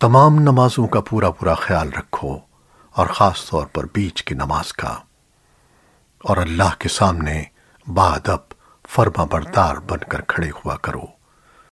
تمام نمازوں کا پورا پورا خیال رکھو اور خاص طور پر بیچ کی نماز کا۔ اور اللہ کے سامنے بادب فرما بردار بن کر کھڑے ہوا کرو۔